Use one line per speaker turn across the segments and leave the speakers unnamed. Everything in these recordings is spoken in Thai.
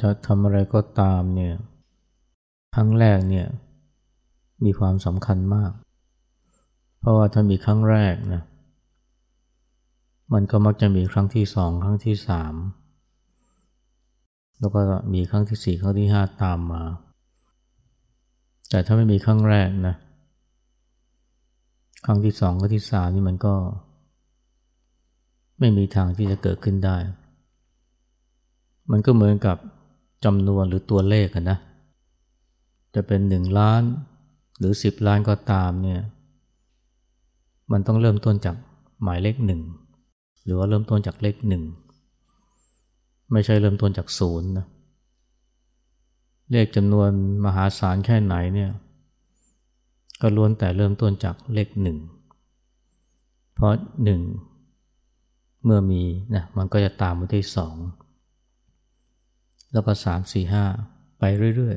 จะทำอะไรก็ตามเนี่ยครั้งแรกเนี่ยมีความสำคัญมาก เพราะว่าถ้ามีครั้งแรกนะมันก็มักจะมีครั้งที่สองครั้งที่สามแล้วก็มีครั้งที่สี่ครั้งที่ห้าตามมา แต่ถ้าไม่มีครั้งแรกนะครั้งที่สองครั้งที่สามนี่มันก็ ไม่มีทางที่จะเกิดขึ้นได้ มันก็เหมือนกับ จำนวนหรือตัวเลขนะ จะเป็นหนึ่งล้านหรือสิบล้านก็ตามเนี่ยมันต้องเริ่มต้นจากหมายเลขหนึ่งหรือว่าเริ่มต้นจากเลขหนึ่งไม่ใช่เริ่มต้นจากศูนย์นะเลขจำนวนมหาศาลแค่ไหนเนี่ยก็ล้วนแต่เริ่มต้นจากเลขหนึ่งเพราะหนึ่งเมื่อมีนะมันก็จะตามมาที่สอง แล้วก็สามสี่ห้าไปเรื่อย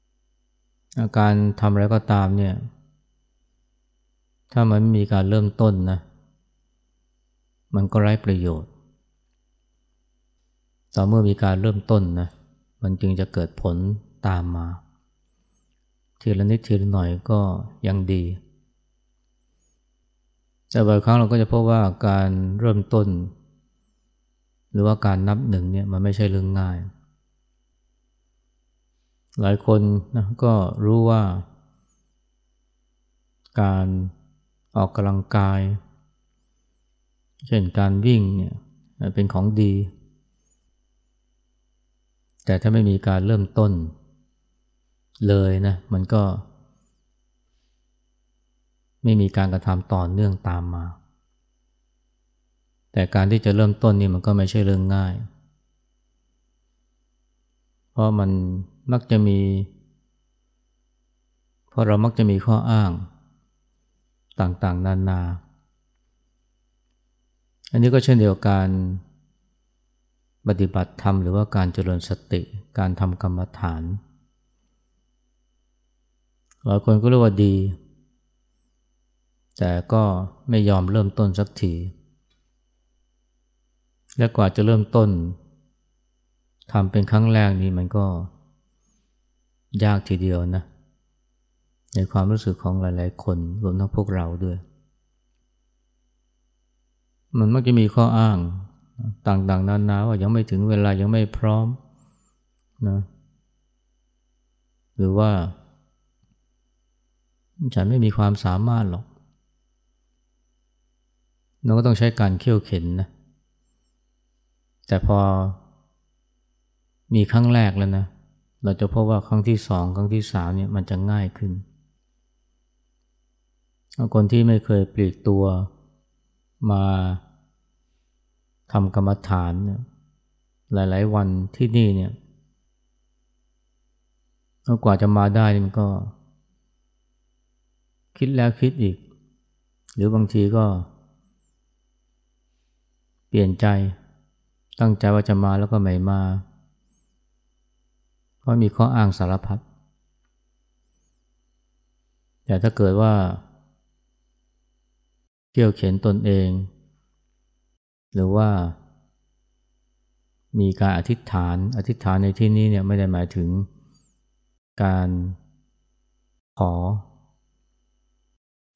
ๆอาการทำอะไรก็ตามเนี่ย ถ้ามันไม่มีการเริ่มต้นนะ มันก็ไร้ประโยชน์ ต่อเมื่อมีการเริ่มต้นนะ มันจึงจะเกิดผลตามมา ทีละนิดทีละหน่อยก็ยังดี แต่บางครั้งเราก็จะพบว่าการเริ่มต้น หรือว่าการนับหนึ่งเนี่ยมันไม่ใช่เรื่องง่าย หลายคนนะก็รู้ว่า การออกกำลังกาย เช่นการวิ่งเนี่ยเป็นของดี แต่ถ้าไม่มีการเริ่มต้นเลยนะมันก็ ไม่มีการกระทำต่อเนื่องตามมา แต่การที่จะเริ่มต้นนี่มันก็ไม่ใช่เรื่องง่าย เพราะมันมักจะมี เพราะเรามักจะมีข้ออ้างต่างๆ นานา อันนี้ก็เช่นเดียวกันปฏิบัติธรรมหรือว่าการเจริญสติ การทำกรรมฐานหลายคนก็เรียกว่าดี แต่ก็ไม่ยอมเริ่มต้นสักที และกว่าจะเริ่มต้นทำเป็นครั้งแรกนี้มันก็ยากทีเดียวนะ ในความรู้สึกของหลายๆ คนรวมทั้งพวกเราด้วย มันมักจะมีข้ออ้างต่างๆ นานาว่ายังไม่ถึงเวลายังไม่พร้อมนะหรือว่า ฉันไม่มีความสามารถหรอกเราก็ต้องใช้การเขี่ยวเข็นนะ แต่พอมีครั้งแรกแล้วนะ เราจะพบว่าครั้งที่สองครั้งที่สามเนี่ยมันจะง่ายขึ้น คนที่ไม่เคยปลีกตัวมาทำกรรมฐานเนี่ยหลาย ๆ วันที่นี่เนี่ยกว่าจะมาได้มันก็ คิดแล้วคิดอีก หรือบางทีก็ เปลี่ยนใจ ตั้งใจว่าจะมาแล้วก็ไม่มาเพราะมีข้ออ้างสารพัด แต่ถ้าเกิดว่าเที่ยวเขียนตนเอง หรือว่า มีการอธิษฐาน อธิษฐานในที่นี้เนี่ยไม่ได้หมายถึงการขอ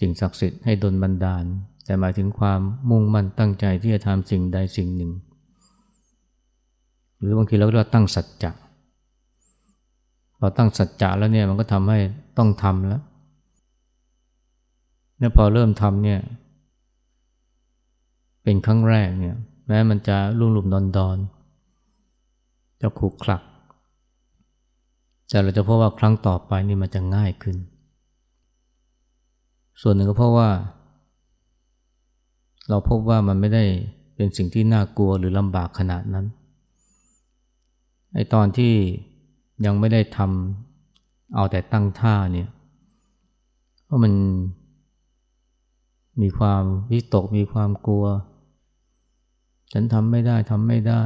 สิ่งศักดิ์สิทธิ์ให้ดลบันดาล แต่หมายถึงความมุ่งมั่นตั้งใจที่จะทำสิ่งใดสิ่งหนึ่ง รือบางทีเราก็ตั้งสัจจะพอตั้งสัจจะแล้วเนี่ยมันก็ทำให้ต้องทำแล้วเนี่ยพอเริ่มทำเนี่ย เป็นครั้งแรกเนี่ย แม้มันจะลุ่มหลุมดอนดอนจะขูกคลัก แต่เราจะพบว่าครั้งต่อไปนี่มันจะง่ายขึ้น ส่วนหนึ่งก็เพราะว่า เราพบว่ามันไม่ได้เป็นสิ่งที่น่ากลัวหรือลำบากขนาดนั้น ไอตอนที่ยังไม่ได้ทำเอาแต่ตั้งท่าเนี่ยเพราะมันมีความวิตกมีความกลัว ฉันทำไม่ได้ทำไม่ได้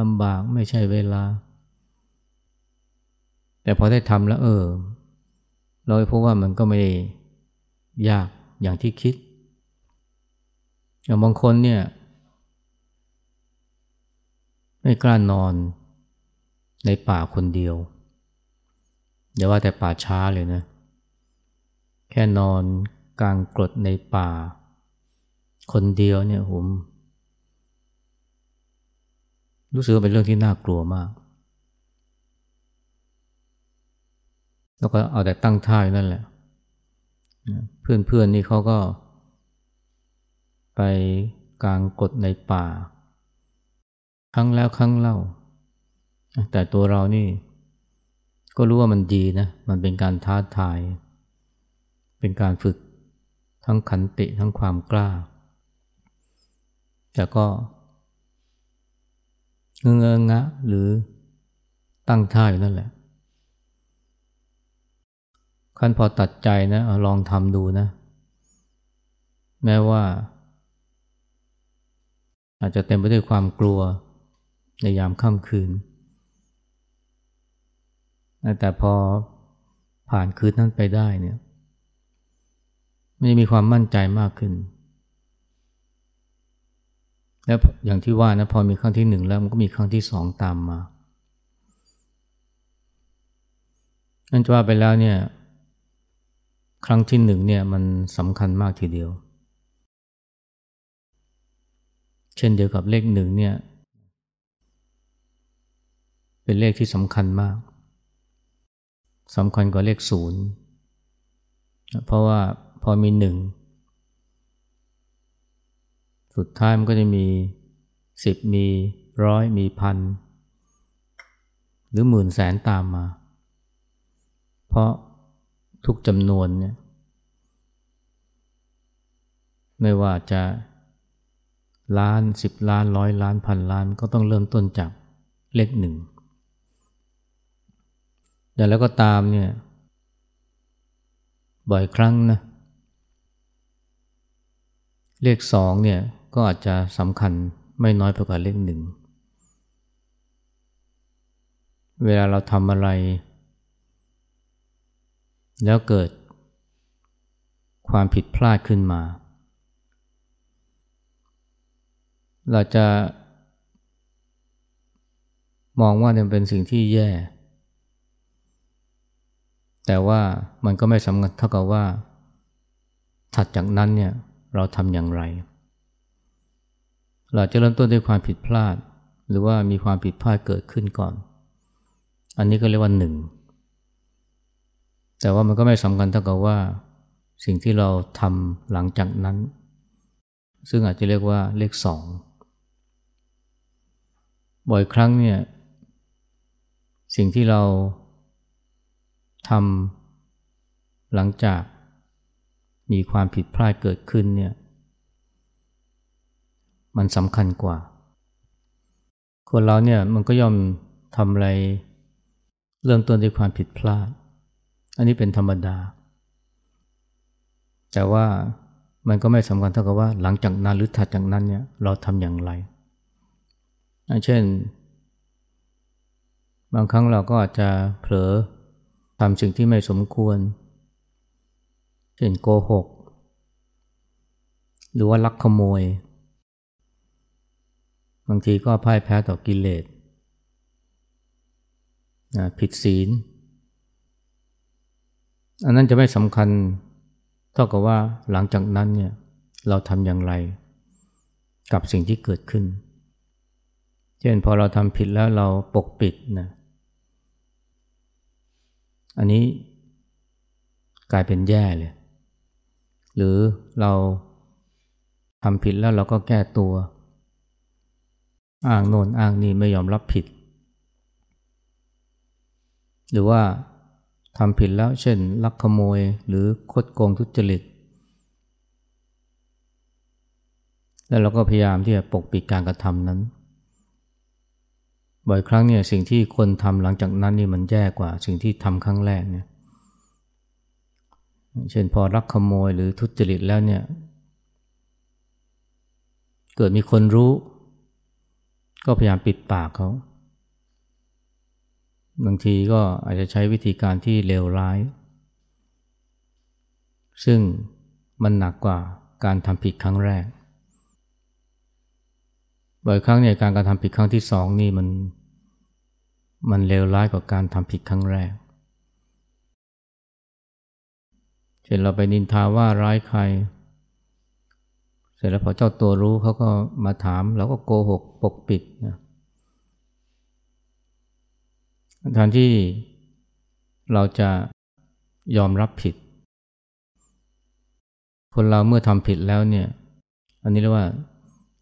ลำบากไม่ใช่เวลา แต่พอได้ทำแล้วเออ เราพบว่ามันก็ไม่ยากอย่างที่คิด อย่างบางคนเนี่ย ไม่กล้านอน ในป่าคนเดียว อย่าว่าแต่ป่าช้าเลยนะ แค่นอนกลางกรดในป่า คนเดียวเนี่ยผมรู้สึกว่าเป็นเรื่องที่น่ากลัวมาก แล้วก็เอาแต่ตั้งท่าอยู่นั่นแหละ เพื่อนๆนี่เขาก็ ไปกลางกดในป่า ครั้งแล้วครั้งเล่า แต่ตัวเรานี่ ก็รู้ว่ามันดีนะ มันเป็นการท้าทาย เป็นการฝึกทั้งขันติทั้งความกล้า แต่ก็เงงงะหรือตั้งท่าอยู่นั่นแหละขั้นพอตัดใจนะลองทำดูนะ แม้ว่า อาจจะเต็มไปด้วยความกลัวในยามค่ำคืน แต่พอผ่านคืนนั้นไปได้เนี่ยไมันจะมีความมั่นใจมากขึ้น แล้วอย่างที่ว่านะพอมีครั้งที่หนึ่งแล้วมันก็มีครั้งที่สองตามมานั่นจะว่าไปแล้วเนี่ย ครั้งที่หนึ่งเนี่ยมันสำคัญมากทีเดียว เช่นเดียวกับเลขหนึ่งเนี่ย เป็นเลขที่สำคัญมาก สำคัญกว่าเลขศูนย์เพราะว่าพอมีหนึ่งสุดท้ายมันก็จะมีสิบมีร้อยมีพันหรือหมื่นแสนตามมา เพราะทุกจำนวนเนี่ยไม่ว่าจะล้านสิบล้านร้อยล้านพันล้านก็ต้องเริ่มต้นจากเลขหนึ่ง แต่แล้วก็ตามเนี่ย บ่อยครั้งนะ เลขสองเนี่ยก็อาจจะสำคัญไม่น้อยไปกว่าเลขหนึ่ง เวลาเราทำอะไร แล้วเกิดความผิดพลาดขึ้นมา เราจะมองว่าเนี่ยเป็นสิ่งที่แย่ แต่ว่ามันก็ไม่สำคัญเท่ากับว่าถัดจากนั้นเนี่ยเราทำอย่างไร เราจะเริ่มต้นด้วยความผิดพลาด หรือว่ามีความผิดพลาดเกิดขึ้นก่อน อันนี้ก็เรียกว่าหนึ่งแต่ว่ามันก็ไม่สำคัญเท่ากับว่า สิ่งที่เราทำหลังจากนั้น ซึ่งอาจจะเรียกว่าเลขสองบ่อยครั้งเนี่ยสิ่งที่เรา ทำหลังจากมีความผิดพลาดเกิดขึ้นเนี่ยมันสำคัญกว่า คนเราเนี่ยมันก็ย่อมทำอะไร เริ่มต้นด้วยความผิดพลาด อันนี้เป็นธรรมดา แต่ว่ามันก็ไม่สำคัญเท่ากับว่าหลังจากนั้นหรือถัดจากนั้นเนี่ยเราทำอย่างไร เช่น บางครั้งเราก็อาจจะเผลอ ทำสิ่งที่ไม่สมควร เช่นโกหก หรือว่าลักขโมย บางทีก็พ่ายแพ้ต่อกิเลสผิดศีล อันนั้นจะไม่สำคัญเท่ากับว่าหลังจากนั้นเนี่ยเราทำอย่างไร กับสิ่งที่เกิดขึ้น เช่นพอเราทำผิดแล้วเราปกปิดนะ อันนี้กลายเป็นแย่เลย หรือเราทำผิดแล้วเราก็แก้ตัว อ้างโน่นอ้างนี่ไม่ยอมรับผิด หรือว่าทำผิดแล้วเช่น ลักขโมยหรือคดโกงทุจริต แล้วเราก็พยายามที่จะปกปิดการกระทำนั้น บ่อยครั้งเนี่ยสิ่งที่คนทำหลังจากนั้นนี่มันแย่กว่าสิ่งที่ทำครั้งแรกเนี่ยเช่นพอลักขโมยหรือทุจริตแล้วเนี่ย เกิดมีคนรู้ ก็พยายามปิดปากเขา บางทีก็อาจจะใช้วิธีการที่เลวร้าย ซึ่งมันหนักกว่าการทำผิดครั้งแรก บ่อยครั้งเนี่ยการการทำผิดครั้งที่สองนี่มันมันเลวร้ายกว่าการทำผิดครั้งแรก เช่นเราไปนินทาว่าร้ายใคร เสร็จแล้วพอเจ้าตัวรู้เขาก็มาถามเราก็โกหกปกปิดนะแทนที่เราจะยอมรับผิด คนเราเมื่อทำผิดแล้วเนี่ย อันนี้เรียกว่า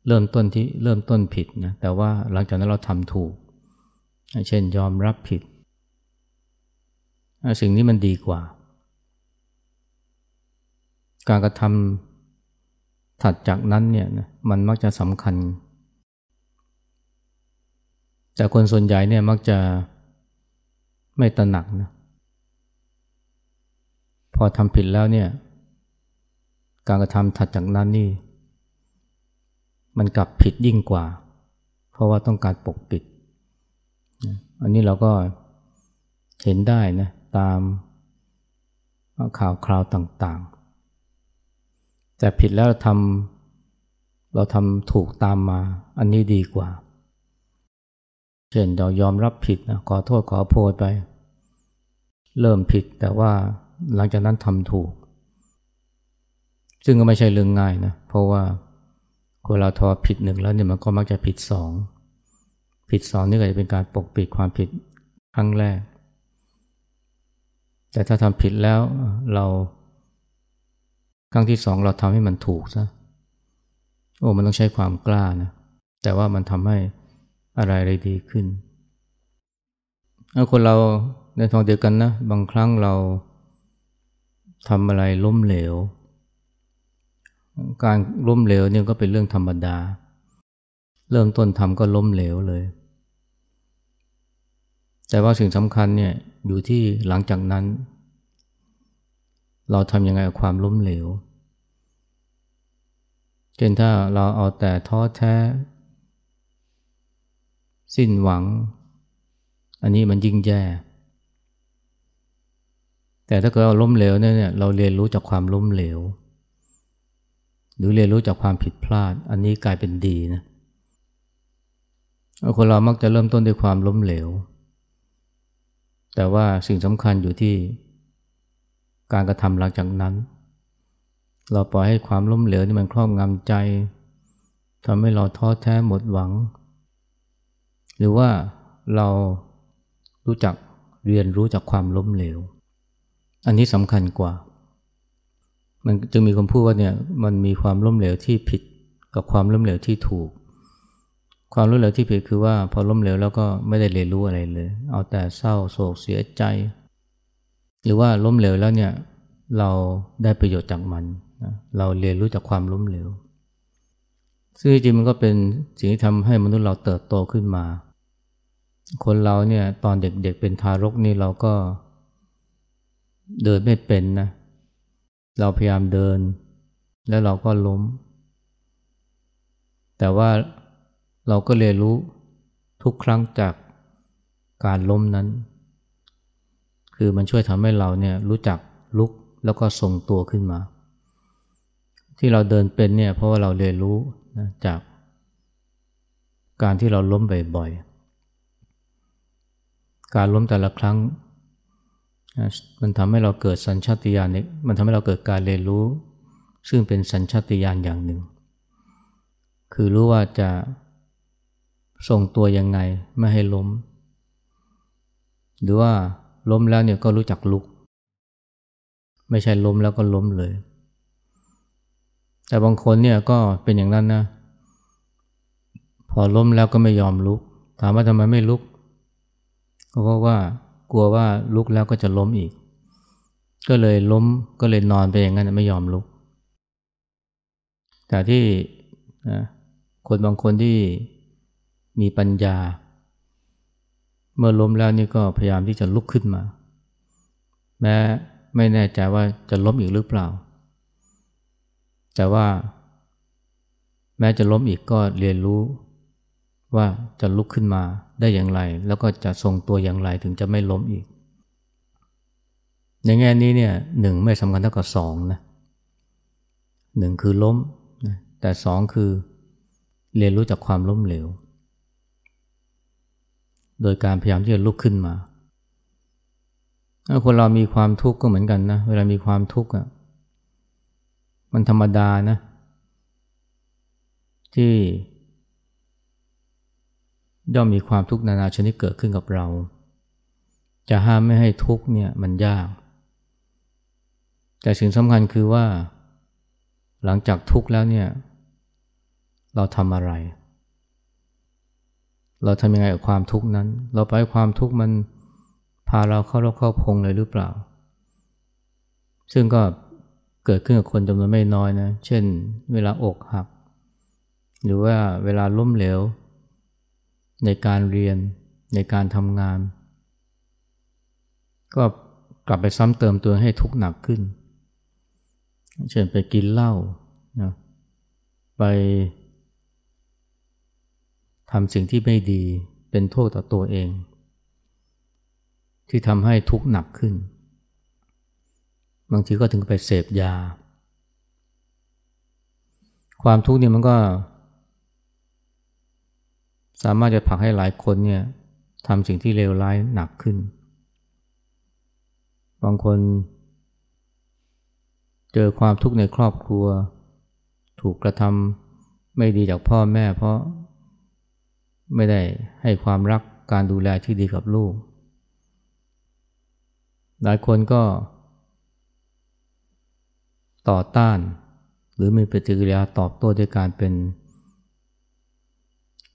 เริ่มต้นที่เริ่มต้นผิดนะแต่ว่าหลังจากนั้นเราทำถูก เช่นยอมรับผิด สิ่งนี้มันดีกว่า การกระทำถัดจากนั้นเนี่ยนะมันมักจะสำคัญ แต่คนส่วนใหญ่เนี่ยมักจะไม่ตระหนักนะพอทำผิดแล้วเนี่ยการกระทำถัดจากนั้นนี่ มันกลับผิดยิ่งกว่า เพราะว่าต้องการปกปิด อันนี้เราก็เห็นได้นะตามข่าวคราวต่างๆ แต่ผิดแล้วทำเราทำถูกตามมา อันนี้ดีกว่า เช่นเรายอมรับผิดนะขอโทษขอโพยไป เริ่มผิดแต่ว่าหลังจากนั้นทำถูก ซึ่งก็ไม่ใช่เรื่องง่ายนะ เพราะว่า คนเราทอผิดหนึ่งแล้วเนี่ยมันก็มักจะผิดสองผิดสองนี่ก็จะเป็นการปกปิดความผิดครั้งแรก แต่ถ้าทำผิดแล้วเรา ครั้งที่สองเราทำให้มันถูกซะโอ้มันต้องใช้ความกล้านะแต่ว่ามันทำให้อะไรอะไรดีขึ้นคนเราในทางเดียวกันนะ บางครั้งเราทำอะไรล้มเหลว การล้มเหลวเนี่ยก็เป็นเรื่องธรรมดา เริ่มต้นทำก็ล้มเหลวเลย แต่ว่าสิ่งสำคัญเนี่ยอยู่ที่หลังจากนั้น เราทำยังไงกับความล้มเหลว เช่นถ้าเราเอาแต่ท้อแท้ สิ้นหวัง อันนี้มันยิ่งแย่ แต่ถ้าเกิดเราล้มเหลวเนี่ยเราเรียนรู้จากความล้มเหลว หรือเรียนรู้จากความผิดพลาด อันนี้กลายเป็นดีนะคนเรามักจะเริ่มต้นด้วยความล้มเหลว แต่ว่าสิ่งสำคัญอยู่ที่การกระทำหลังจากนั้น เราปล่อยให้ความล้มเหลวนี่มันครอบงำใจทำให้เราท้อแท้หมดหวัง หรือว่าเรารู้จักเรียนรู้จากความล้มเหลว อันนี้สำคัญกว่า มันจึงมีคนพูดว่าเนี่ยมันมีความล้มเหลวที่ผิดกับความล้มเหลวที่ถูก ความล้มเหลวที่ผิดคือว่าพอล้มเหลวแล้วก็ไม่ได้เรียนรู้อะไรเลย เอาแต่เศร้าโศกเสียใจ หรือว่าล้มเหลวแล้วเนี่ยเราได้ประโยชน์จากมัน เราเรียนรู้จากความล้มเหลว ซึ่งจริงมันก็เป็นสิ่งที่ทำให้มนุษย์เราเติบโตขึ้นมา คนเราเนี่ยตอนเด็กๆเป็นทารกนี่เราก็เดินไม่เป็นนะเเราพยายามเดิน แล้วเราก็ล้ม แต่ว่าเราก็เรียนรู้ทุกครั้งจากการล้มนั้น คือมันช่วยทำให้เราเนี่ยรู้จักลุกแล้วก็ทรงตัวขึ้นมา ที่เราเดินเป็นเนี่ยเพราะว่าเราเรียนรู้นะจากการที่เราล้มบ่อยๆ การล้มแต่ละครั้ง มันทำให้เราเกิดสัญชาติญาณมันทำให้เราเกิดการเรียนรู้ ซึ่งเป็นสัญชาติญาณอย่างหนึ่ง คือรู้ว่าจะทรงตัวยังไงไม่ให้ล้ม หรือว่าล้มแล้วเนี่ยก็รู้จักลุก ไม่ใช่ล้มแล้วก็ล้มเลย แต่บางคนเนี่ยก็เป็นอย่างนั้นนะ พอล้มแล้วก็ไม่ยอมลุก ถามว่าทำไมไม่ลุก ก็เพราะว่า กลัวว่าลุกแล้วก็จะล้มอีก ก็เลยล้มก็เลยนอนไปอย่างนั้นไม่ยอมลุก แต่ที่คนบางคนที่มีปัญญา เมื่อล้มแล้วนี่ก็พยายามที่จะลุกขึ้นมา แม้ไม่แน่ใจว่าจะล้มอีกหรือเปล่า แต่ว่า แม้จะล้มอีกก็เรียนรู้ ว่าจะลุกขึ้นมาได้อย่างไร แล้วก็จะทรงตัวอย่างไรถึงจะไม่ล้มอีก ในแง่นี้เนี่ยหนึ่งไม่สำคัญเท่ากับสองนะหนึ่งคือล้มนะแต่สองคือเรียนรู้จากความล้มเหลว โดยการพยายามที่จะลุกขึ้นมาถ้าคนเรามีความทุกข์ก็เหมือนกันนะ เวลามีความทุกข์อะมันธรรมดานะ ที่ ย่อมมีความทุกข์นานาชนิดเกิดขึ้นกับเรา จะห้ามไม่ให้ทุกข์เนี่ยมันยาก แต่สิ่งสำคัญคือว่า หลังจากทุกข์แล้วเนี่ย เราทำอะไร เราทำยังไงกับความทุกข์นั้น เราไปความทุกข์มันพาเราเข้ารกเข้าพงเลยหรือเปล่า ซึ่งก็เกิดขึ้นกับคนจำนวนไม่น้อยนะ เช่น เวลาอกหัก หรือว่าเวลาล้มเหลว ในการเรียนในการทำงาน ก็กลับไปซ้ำเติมตัวให้ทุกข์หนักขึ้น เช่นไปกินเหล้านะไปทำสิ่งที่ไม่ดีเป็นโทษต่อตัวเอง ที่ทำให้ทุกข์หนักขึ้น บางทีก็ถึงไปเสพยา ความทุกข์เนี่ยมันก็ สามารถจะผลักให้หลายคนเนี่ยทำสิ่งที่เลวร้ายหนักขึ้น บางคน เจอความทุกข์ในครอบครัว ถูกกระทำไม่ดีจากพ่อแม่เพราะ ไม่ได้ให้ความรักการดูแลที่ดีกับลูก หลายคนก็ ต่อต้าน หรือมีปฏิกิริยาตอบโต้ด้วยการเป็น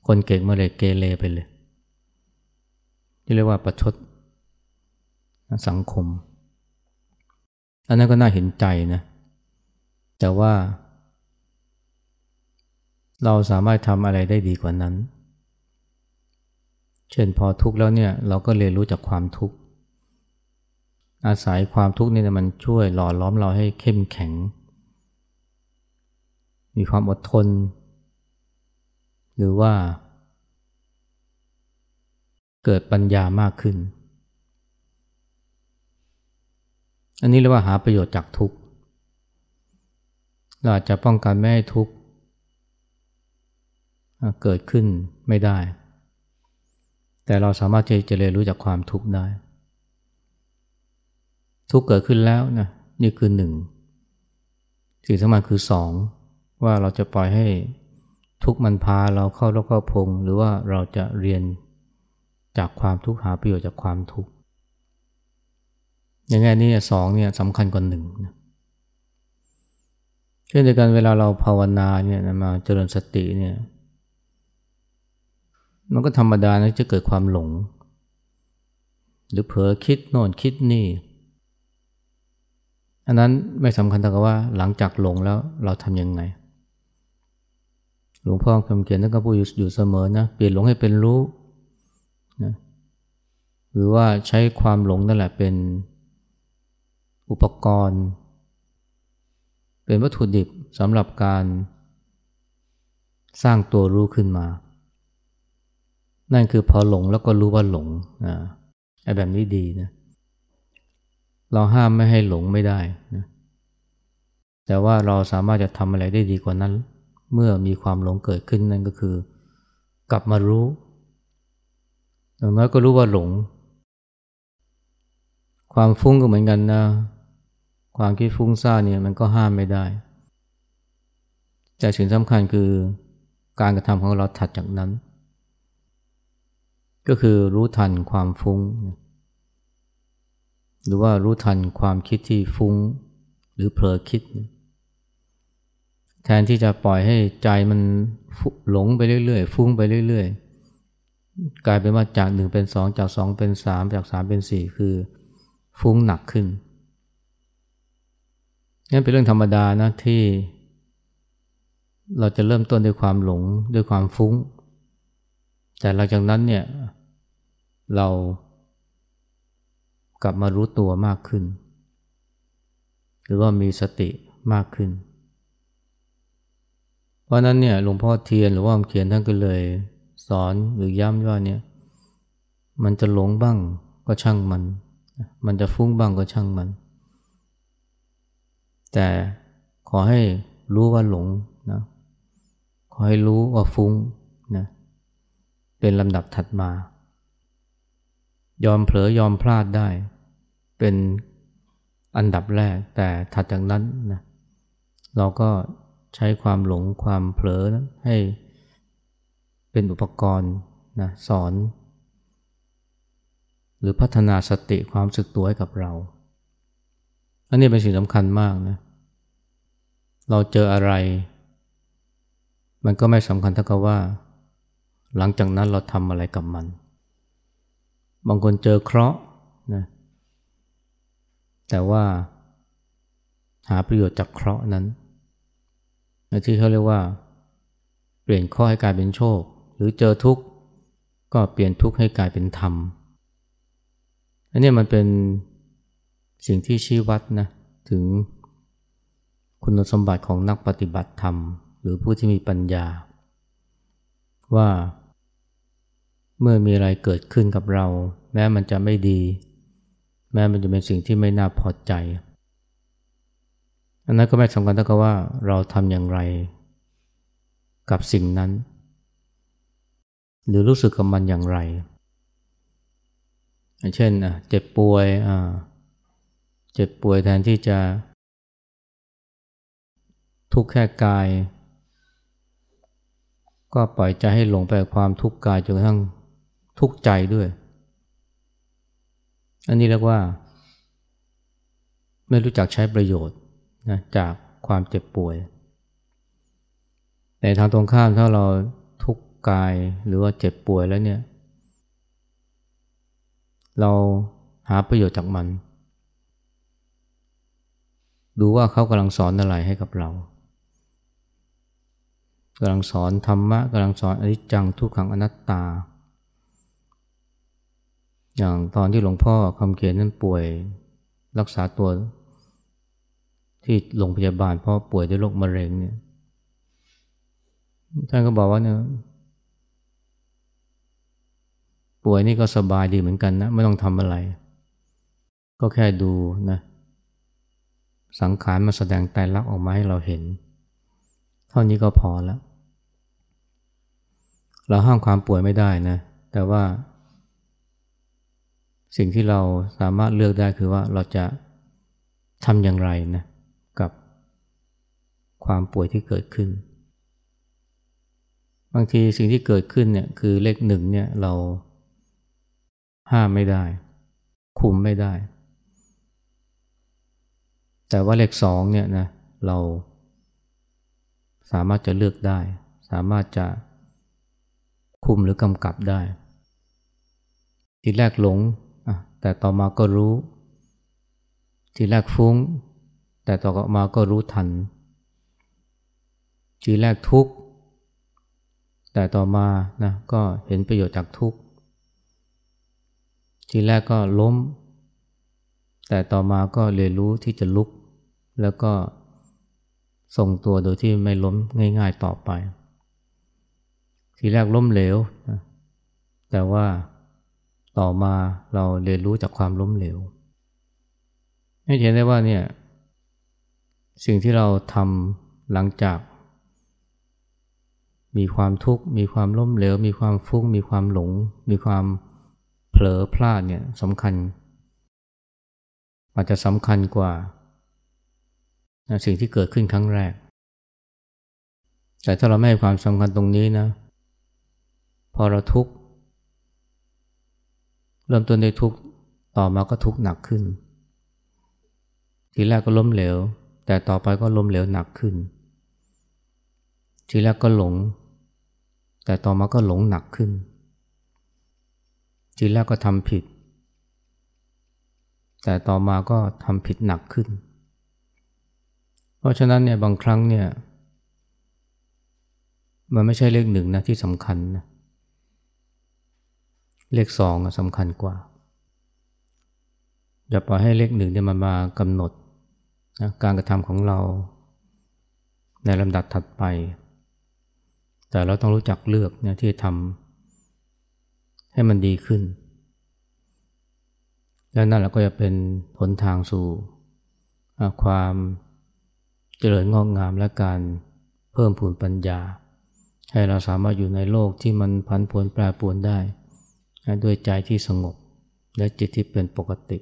คนเก่งมาเลยเกเรไปเลยที่เรียกว่าประชดสังคม อันนั้นก็น่าเห็นใจนะ แต่ว่า เราสามารถทำอะไรได้ดีกว่านั้น เช่นพอทุกข์แล้วเนี่ย เราก็เรียนรู้จากความทุกข์อาศัยความทุกข์นี่มันช่วยหล่อล้อมเราให้เข้มแข็ง มีความอดทน หรือว่า เกิดปัญญามากขึ้น อันนี้เรียกว่าหาประโยชน์จากทุกข์เราอาจจะป้องกันไม่ให้ทุกข์เกิดขึ้นไม่ได้ แต่เราสามารถจะเรียนรู้จากความทุกข์ได้ ทุกข์เกิดขึ้นแล้วนะนี่คือหนึ่งสิ่งสำคัญคือสองว่าเราจะปล่อยให้ ทุกมันพาเราเข้าแล้วก็พง หรือว่าเราจะเรียนจากความทุกข์หาประโยชน์จากความทุกข์อย่างไงนี่สองเนี่ยสำคัญกว่าหนึ่งเช่นเดียวกันเวลาเราภาวนาเนี่ยมาเจริญสติเนี่ยมันก็ธรรมดานะจะเกิดความหลง หรือเผลอคิดโน่นคิดนี่ อันนั้นไม่สำคัญแต่ว่าหลังจากหลงแล้วเราทำยังไง หลวงพ่อคำเขียนท่านก็พูดอยู่เสมอนะเปลี่ยนหลงให้เป็นรู้นะหรือว่าใช้ความหลงนั่นแหละเป็นอุปกรณ์ เป็นวัตถุดิบสำหรับการสร้างตัวรู้ขึ้นมา นั่นคือพอหลงแล้วก็รู้ว่าหลงนะไอ้แบบนี้ดีนะ เราห้ามไม่ให้หลงไม่ได้นะ แต่ว่าเราสามารถจะทำอะไรได้ดีกว่านั้น เมื่อมีความหลงเกิดขึ้นนั่นก็คือ กลับมารู้ อย่างน้อยก็รู้ว่าหลง ความฟุ้งก็เหมือนกันนะ ความคิดฟุ้งซ่านเนี่ยมันก็ห้ามไม่ได้ แต่สิ่งสำคัญคือการกระทำของเราถัดจากนั้น ก็คือรู้ทันความฟุ้ง หรือว่ารู้ทันความคิดที่ฟุ้ง หรือเผลอคิด แทนที่จะปล่อยให้ใจมันหลงไปเรื่อยๆ ฟุ้งไปเรื่อยๆ กลายเป็นว่าจากหนึ่งเป็นสองจากสองเป็นสามจากสามเป็นสี่คือฟุ้งหนักขึ้นนั่นเป็นเรื่องธรรมดานะที่ เราจะเริ่มต้นด้วยความหลงด้วยความฟุ้ง แต่หลังจากนั้นเนี่ยเรากลับมารู้ตัวมากขึ้น หรือว่ามีสติมากขึ้น เพราะนั้นเนี่ยหลวงพ่อเทียนหรือว่าเขียนท่านก็เลย สอนหรือย้ำว่าเนี่ยมันจะหลงบ้างก็ช่างมัน มันจะฟุ้งบ้างก็ช่างมัน แต่ขอให้รู้ว่าหลงนะขอให้รู้ว่าฟุ้งนะเป็นลำดับถัดมา ยอมเผลอยอมพลาดได้ เป็นอันดับแรกแต่ถัดจากนั้นนะเราก็ ใช้ความหลงความเผลอนะให้เป็นอุปกรณ์นะสอน หรือพัฒนาสติความสึกตัวให้กับเรา อันนี้เป็นสิ่งสำคัญมากนะเราเจออะไร มันก็ไม่สำคัญเท่ากับว่า หลังจากนั้นเราทำอะไรกับมัน บางคนเจอเคราะห์นะแต่ว่าหาประโยชน์จากเคราะห์นั้น ที่เขาเรียกว่า เปลี่ยนข้อให้กลายเป็นโชค หรือเจอทุกข์ก็เปลี่ยนทุกข์ให้กลายเป็นธรรม อันนี้มันเป็นสิ่งที่ชี้วัดนะถึงคุณสมบัติของนักปฏิบัติธรรม หรือผู้ที่มีปัญญา ว่า เมื่อมีอะไรเกิดขึ้นกับเรา แม้มันจะไม่ดี แม้มันจะเป็นสิ่งที่ไม่น่าพอใจ อันนั้นก็ไม่สำคัญเท่ากับว่าเราทำอย่างไรกับสิ่งนั้น หรือรู้สึกกับมันอย่างไร เช่นเจ็บป่วยเจ็บป่วยแทนที่จะ ทุกข์แค่กาย ก็ปล่อยใจให้หลงไปความทุกข์กายจนกระทั่งทุกข์ใจด้วย อันนี้เรียกว่า ไม่รู้จักใช้ประโยชน์ นะจากความเจ็บป่วย ในทางตรงข้ามถ้าเราทุกข์กายหรือว่าเจ็บป่วยแล้วเนี่ย เราหาประโยชน์จากมัน ดูว่าเขากำลังสอนอะไรให้กับเรากำลังสอนธรรมะกำลังสอนอนิจจังทุกขังอนัตตา อย่างตอนที่หลวงพ่อคำเขียนนั้นป่วยรักษาตัว ที่โรงพยาบาลเพราะป่วยด้วยโรคมะเร็งเนี่ยท่านก็บอกว่าเนี่ยป่วยนี่ก็สบายดีเหมือนกันนะ ไม่ต้องทำอะไร ก็แค่ดูนะ สังขารมาแสดงไตรลักษณ์ออกมาให้เราเห็น เท่านี้ก็พอแล้ว เราห้ามความป่วยไม่ได้นะ แต่ว่า สิ่งที่เราสามารถเลือกได้คือว่าเราจะทำอย่างไรนะกับ ความป่วยที่เกิดขึ้น บางทีสิ่งที่เกิดขึ้นเนี่ยคือเลขหนึ่งเนี่ยเราห้ามไม่ได้ คุมไม่ได้ แต่ว่าเลขสองเนี่ยนะเราสามารถจะเลือกได้ สามารถจะคุมหรือกำกับได้ ทีแรกหลงแต่ต่อมาก็รู้ ทีแรกฟุ้ง แต่ต่อมาก็รู้ทัน ทีแรกทุกข์ แต่ต่อมานะก็เห็นประโยชน์จากทุกข์ ทีแรกก็ล้ม แต่ต่อมาก็เรียนรู้ที่จะลุก แล้วก็ทรงตัวโดยที่ไม่ล้มง่าย ๆต่อไป ทีแรกล้มเหลวนะแต่ว่าต่อมาเราเรียนรู้จากความล้มเหลว ให้เห็นได้ว่าเนี่ยสิ่งที่เราทำหลังจาก มีความทุกข์ มีความล้มเหลว มีความฟุ้ง มีความหลง มีความเผลอพลาดเนี่ยสำคัญ อาจจะสำคัญกว่า สิ่งที่เกิดขึ้นครั้งแรก แต่ถ้าเราไม่ให้ความสำคัญตรงนี้นะ พอเราทุกข์ เริ่มต้นด้วยทุกข์ ต่อมาก็ทุกข์หนักขึ้น ทีแรกก็ล้มเหลว แต่ต่อไปก็ล้มเหลวหนักขึ้นทีแรกก็หลง แต่ต่อมาก็หลงหนักขึ้น ทีแรกก็ทำผิด แต่ต่อมาก็ทำผิดหนักขึ้น เพราะฉะนั้นเนี่ยบางครั้งเนี่ยมันไม่ใช่เลขหนึ่งนะที่สำคัญนะเลขสองสำคัญกว่า อย่าปล่อยให้เลขหนึ่งเนี่ยมันมากำหนดนะการกระทำของเราในลำดับถัดไป แต่เราต้องรู้จักเลือกเนี่ยที่ทำให้มันดีขึ้น แล้วนั่นแหละก็จะเป็นผลทางสู่ความเจริญงอกงามและการเพิ่มพูนปัญญา ให้เราสามารถอยู่ในโลกที่มันพันผวนแปรปรวนได้ ด้วยใจที่สงบและจิตที่เป็นปกติ